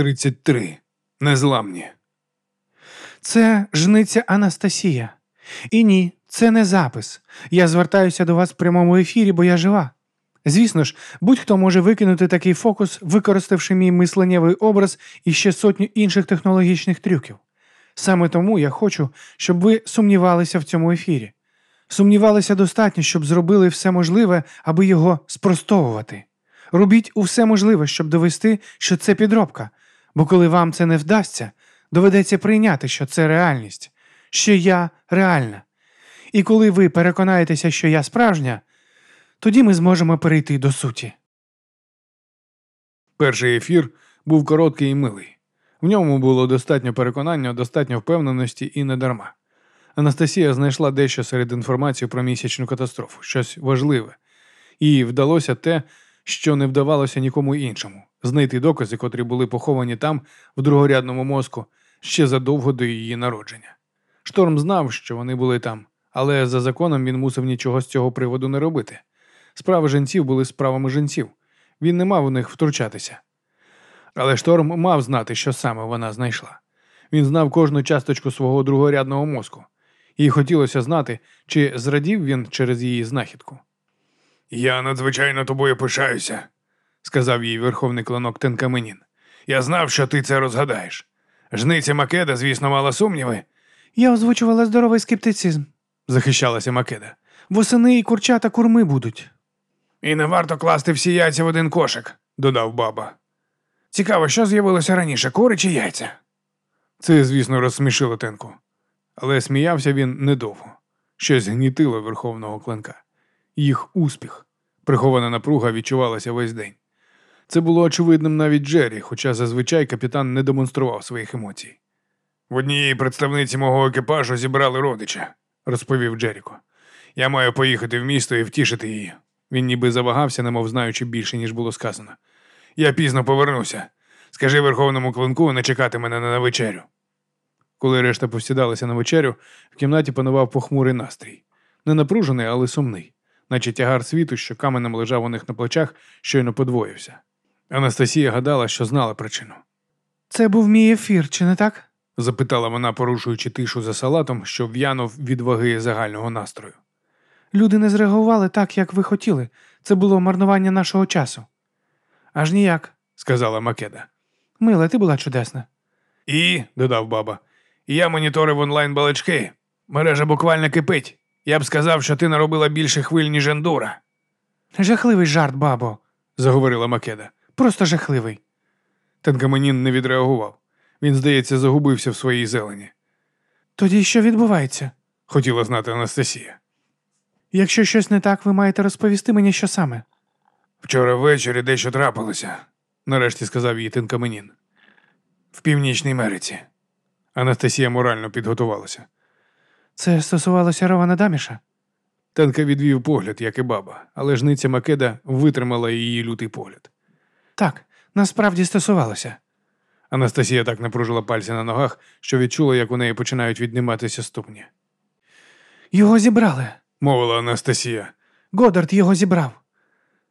33. Незламні. Це жниця Анастасія. І ні, це не запис. Я звертаюся до вас в прямому ефірі, бо я жива. Звісно ж, будь-хто може викинути такий фокус, використавши мій мисленнєвий образ і ще сотню інших технологічних трюків. Саме тому я хочу, щоб ви сумнівалися в цьому ефірі. Сумнівалися достатньо, щоб зробили все можливе, аби його спростовувати. Робіть усе можливе, щоб довести, що це підробка, бо коли вам це не вдасться, доведеться прийняти, що це реальність, що я реальна. І коли ви переконаєтеся, що я справжня, тоді ми зможемо перейти до суті. Перший ефір був короткий і милий. В ньому було достатньо переконання, достатньо впевненості і не дарма. Анастасія знайшла дещо серед інформації про місячну катастрофу, щось важливе, їй вдалося те, що не вдавалося нікому іншому знайти докази, котрі були поховані там, в другорядному мозку, ще задовго до її народження. Шторм знав, що вони були там, але за законом він мусив нічого з цього приводу не робити. Справи жінців були справами жінців. Він не мав у них втручатися. Але шторм мав знати, що саме вона знайшла. Він знав кожну часточку свого другорядного мозку, їй хотілося знати, чи зрадів він через її знахідку. Я надзвичайно тобою пишаюся, сказав їй верховний клинок Тенкаменін. Я знав, що ти це розгадаєш. Жниця Македа, звісно, мала сумніви. Я озвучувала здоровий скептицизм, захищалася Македа. Восени і курчата курми будуть. І не варто класти всі яйця в один кошик, додав баба. Цікаво, що з'явилося раніше, кури чи яйця? Це, звісно, розсмішило Тенку. Але сміявся він недовго. Щось гнітило верховного клинка. Їх успіх, прихована напруга відчувалася весь день. Це було очевидним навіть Джері, хоча зазвичай капітан не демонстрував своїх емоцій. В однієї представниці мого екіпажу зібрали родича, розповів Джеріко. Я маю поїхати в місто і втішити її. Він ніби завагався, немов знаючи більше, ніж було сказано. Я пізно повернуся. Скажи верховному клинку не чекати мене на вечерю. Коли решта посідалася на вечерю, в кімнаті панував похмурий настрій. Не напружений, але сумний, наче тягар світу, що каменем лежав у них на плечах, щойно подвоївся. Анастасія гадала, що знала причину. Це був мій ефір, чи не так? запитала вона, порушуючи тишу за салатом, що в'янув від ваги загального настрою. Люди не зреагували так, як ви хотіли. Це було марнування нашого часу. Аж ніяк, сказала Македа. Мила, ти була чудесна. І, додав баба, я моніторив онлайн балачки. Мережа буквально кипить. Я б сказав, що ти наробила більше хвиль, ніж ендура. Жахливий жарт, бабо, заговорила Македа. Просто жахливий. Танкаманін не відреагував. Він, здається, загубився в своїй зелені. Тоді що відбувається? хотіла знати Анастасія. Якщо щось не так, ви маєте розповісти мені, що саме. Вчора ввечері дещо трапилося, нарешті сказав їй Тинкаменін. В Північній Мериці. Анастасія морально підготувалася. Це стосувалося Рована Даміша? Танка відвів погляд, як і баба, але жниця Македа витримала її лютий погляд. Так, насправді стосувалося. Анастасія так напружила пальці на ногах, що відчула, як у неї починають відніматися ступні. Його зібрали, мовила Анастасія. Годард його зібрав.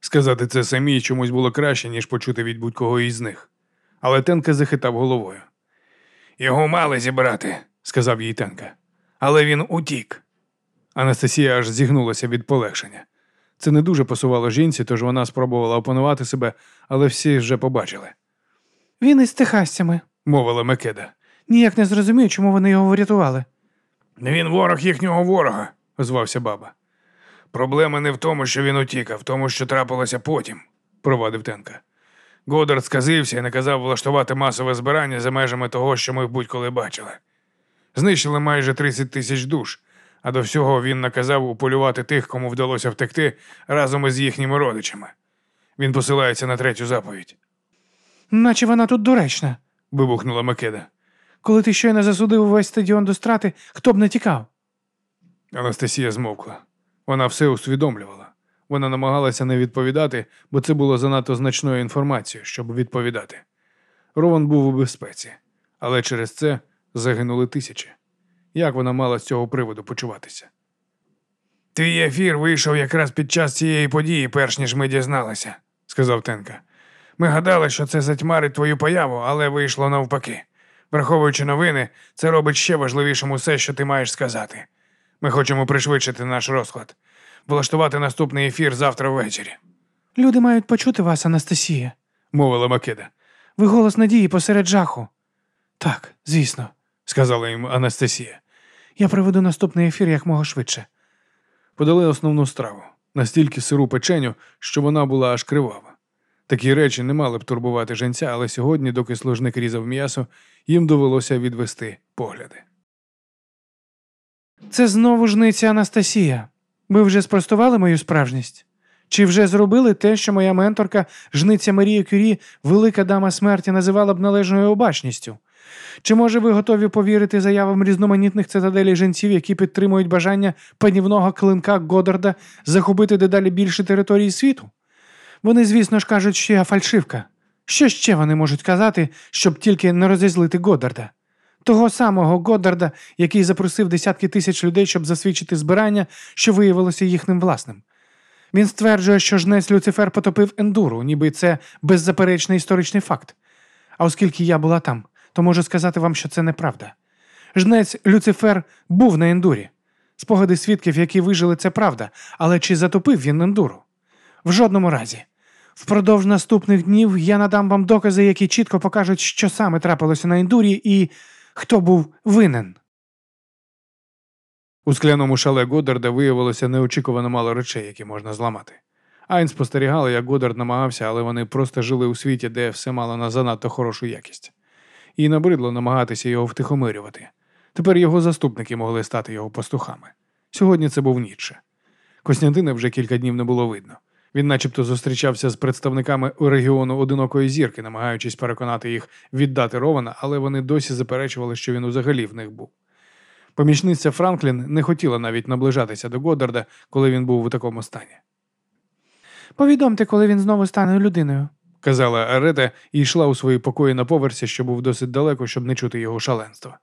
Сказати це самій чомусь було краще, ніж почути від будь-кого із них. Але Тенка захитав головою. Його мали зібрати, сказав їй Тенка. Але він утік. Анастасія аж зігнулася від полегшення. Це не дуже пасувало жінці, тож вона спробувала опанувати себе, але всі вже побачили. Він із техасцями, мовила Мекеда. Ніяк не зрозумію, чому вони його врятували. Він ворог їхнього ворога, озвався баба. Проблема не в тому, що він утік, а в тому, що трапилося потім, провадив Тенка. Годард сказився і наказав влаштувати масове збирання за межами того, що ми будь-коли бачили. Знищили майже 30 тисяч душ, а до всього він наказав уполювати тих, кому вдалося втекти разом із їхніми родичами. Він посилається на третю заповідь. Наче вона тут доречна, вибухнула Македа. Коли ти щойно засудив увесь стадіон до страти, хто б не тікав? Анастасія змовкла. Вона все усвідомлювала. Вона намагалася не відповідати, бо це було занадто значною інформацією, щоб відповідати. Рован був у безпеці, але через це загинули тисячі. Як вона мала з цього приводу почуватися? Твій ефір вийшов якраз під час цієї події, перш ніж ми дізналися, сказав Тенка. Ми гадали, що це затьмарить твою появу, але вийшло навпаки. Враховуючи новини, це робить ще важливішим усе, що ти маєш сказати. Ми хочемо пришвидшити наш розклад, влаштувати наступний ефір завтра ввечері, Люди мають почути вас, Анастасія. мовила Македа. Ви голос надії посеред жаху. Так, звісно. Сказала їм Анастасія. Я проведу наступний ефір як мого швидше. Подали основну страву, настільки сиру печеню, що вона була аж кривава. Такі речі не мали б турбувати женця, але сьогодні, доки служник різав м'ясо, їм довелося відвести погляди. Це знову жниця Анастасія. Ви вже спростували мою справжність? Чи вже зробили те, що моя менторка, жниця Марія Кюрі, велика дама смерті, називала б належною обачністю? Чи може ви готові повірити заявам різноманітних цитаделей жінців, які підтримують бажання панівного клинка Годарда захопити дедалі більше території світу? Вони, звісно ж, кажуть, що я фальшивка. Що ще вони можуть казати, щоб тільки не розізлити Годарда? Того самого Годдарда, який запросив десятки тисяч людей, щоб засвідчити збирання, що виявилося їхнім власним. Він стверджує, що жнець Люцифер потопив ендуру, ніби це беззаперечний історичний факт. А оскільки я була там, то можу сказати вам, що це неправда. Жнець Люцифер був на ендурі. Спогади свідків, які вижили, це правда, але чи затопив він ендуру? В жодному разі. Впродовж наступних днів я надам вам докази, які чітко покажуть, що саме трапилося на ендурі і хто був винен. У скляному шале Годдарда виявилося неочікувано мало речей, які можна зламати. Айн спостерігала, як Годдард намагався, але вони просто жили у світі, де все мало на занадто хорошу якість. Їй набридло намагатися його втихомирювати. Тепер його заступники могли стати його пастухами. Сьогодні це був Ніцше. Костянтина вже кілька днів не було видно. Він начебто зустрічався з представниками регіону одинокої зірки, намагаючись переконати їх віддати Рована, але вони досі заперечували, що він взагалі в них був. Помічниця Франклін не хотіла навіть наближатися до Годдарда, коли він був у такому стані. Повідомте, коли він знову стане людиною. Казала Арета і йшла у свої покої на поверсі, що був досить далеко, щоб не чути його шаленства.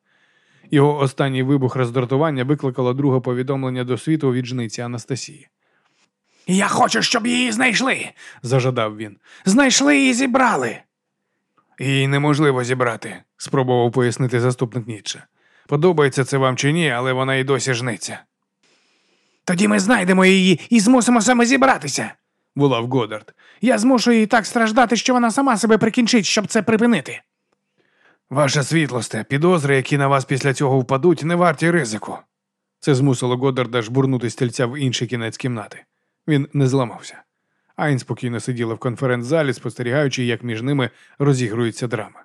Його останній вибух роздратування викликало друге повідомлення до світу від жниці Анастасії. Я хочу, щоб її знайшли. Зажадав він. Знайшли і зібрали. Її неможливо зібрати, спробував пояснити заступник Ніцше. Подобається це вам чи ні, але вона й досі жниться. Тоді ми знайдемо її і змусимо саме зібратися. Волав Годдард. Я змушу її так страждати, що вона сама себе прикінчить, щоб це припинити. Ваша світлосте, підозри, які на вас після цього впадуть, не варті ризику. Це змусило Годдарда жбурнути стільця в інший кінець кімнати. Він не зламався. Айн спокійно сиділа в конференц-залі, спостерігаючи, як між ними розігрується драма.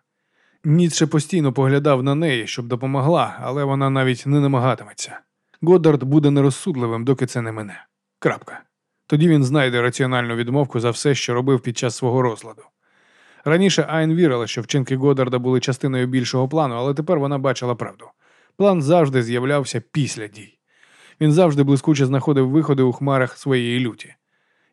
Ніцше постійно поглядав на неї, щоб допомогла, але вона навіть не намагатиметься. Годдард буде нерозсудливим, доки це не мене. Крапка. Тоді він знайде раціональну відмовку за все, що робив під час свого розладу. Раніше Айн вірила, що вчинки Годдарда були частиною більшого плану, але тепер вона бачила правду. План завжди з'являвся після дій. Він завжди блискуче знаходив виходи у хмарах своєї люті.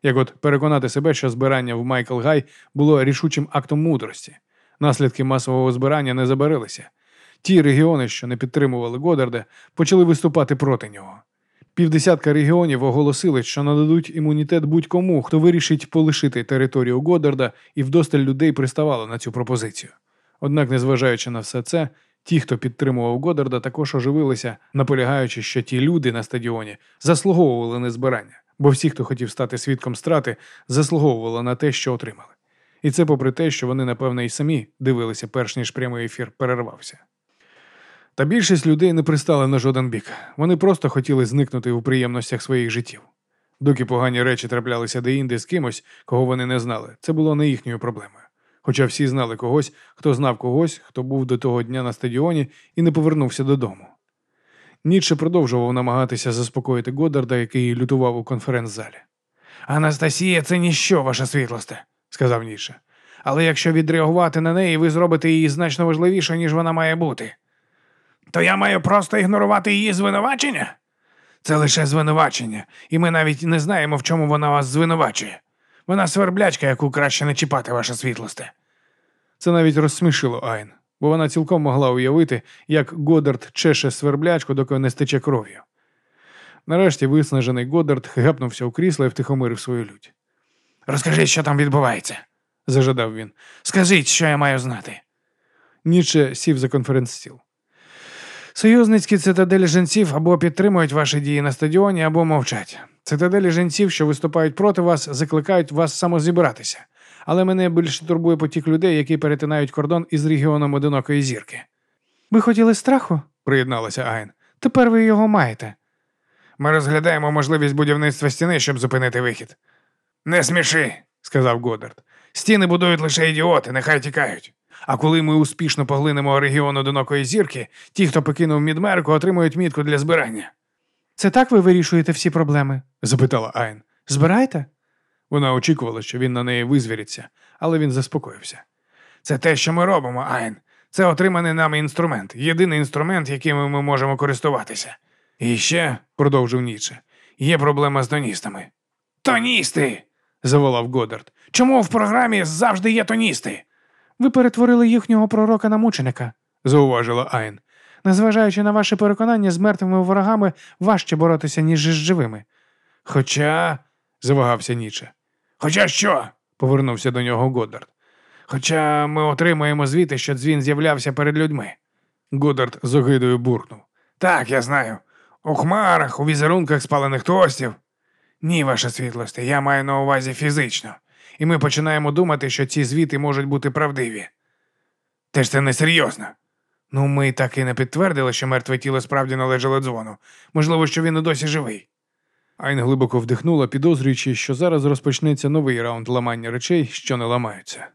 Як от переконати себе, що збирання в Майкл Гай було рішучим актом мудрості. Наслідки масового збирання не забарилися. Ті регіони, що не підтримували Годарда, почали виступати проти нього. Півдесятка регіонів оголосили, що нададуть імунітет будь-кому, хто вирішить полишити територію Годарда, і вдосталь людей приставало на цю пропозицію. Однак, незважаючи на все це, ті, хто підтримував Годарда, також оживилися, наполягаючи, що ті люди на стадіоні заслуговували на збирання, бо всі, хто хотів стати свідком страти, заслуговували на те, що отримали. І це попри те, що вони, напевно, і самі дивилися, перш ніж прямий ефір перервався. Та більшість людей не пристали на жоден бік. Вони просто хотіли зникнути у приємностях своїх життів. Доки погані речі траплялися деінде з кимось, кого вони не знали, це було не їхньою проблемою. Хоча всі знали когось, хто знав когось, хто був до того дня на стадіоні і не повернувся додому. Ніцше продовжував намагатися заспокоїти Годдарда, який лютував у конференц-залі. Анастасія, це ніщо, ваша світлосте, сказав Ніцше. Але якщо відреагувати на неї, ви зробите її значно важливіше, ніж вона має бути. То я маю просто ігнорувати її звинувачення? Це лише звинувачення, і ми навіть не знаємо, в чому вона вас звинувачує. Вона сверблячка, яку краще не чіпати, ваша світлосте. Це навіть розсмішило Айн, бо вона цілком могла уявити, як Годдард чеше сверблячку, доки не стече кров'ю. Нарешті виснажений Годдард гепнувся у крісло і втихомирив свою лють. Розкажи, що там відбувається, зажадав він. Скажіть, що я маю знати. Ніче сів за конференц-стіл. Союзницькі цитаделі жінців або підтримують ваші дії на стадіоні, або мовчать. Цитаделі жінців, що виступають проти вас, закликають вас самозібратися. Але мене більше турбує потік людей, які перетинають кордон із регіоном одинокої зірки. Ви хотіли страху? приєдналася Айн. Тепер ви його маєте. Ми розглядаємо можливість будівництва стіни, щоб зупинити вихід. Не сміши, сказав Годдард. Стіни будують лише ідіоти, нехай тікають. А коли ми успішно поглинемо регіон одинокої зірки, ті, хто покинув Мідмерку, отримують мітку для збирання. Це так ви вирішуєте всі проблеми? запитала Айн. Збираєте? Вона очікувала, що він на неї визвіриться, але він заспокоївся. Це те, що ми робимо, Айн. Це отриманий нами інструмент, єдиний інструмент, яким ми можемо користуватися. І ще, продовжив Ніче, є проблема з тоністами. Тоністи. заволав Годдард. Чому в програмі завжди є тоністи? Ви перетворили їхнього пророка на мученика. зауважила Айн. Незважаючи на ваше переконання, з мертвими ворогами важче боротися, ніж із живими. Хоча. завагався Ніче. Хоча що? Повернувся до нього Годдард. Хоча ми отримаємо звіти, що дзвін з'являвся перед людьми. Годдард з огидою буркнув. Так, я знаю. У хмарах, у візерунках спалених тостів. Ні, ваша світлосте, я маю на увазі фізично. І ми починаємо думати, що ці звіти можуть бути правдиві. Те ж це несерйозно. Ну, ми так і не підтвердили, що мертве тіло справді належало дзвону. Можливо, що він і досі живий. Айн глибоко вдихнула, підозрюючи, що зараз розпочнеться новий раунд ламання речей, що не ламаються.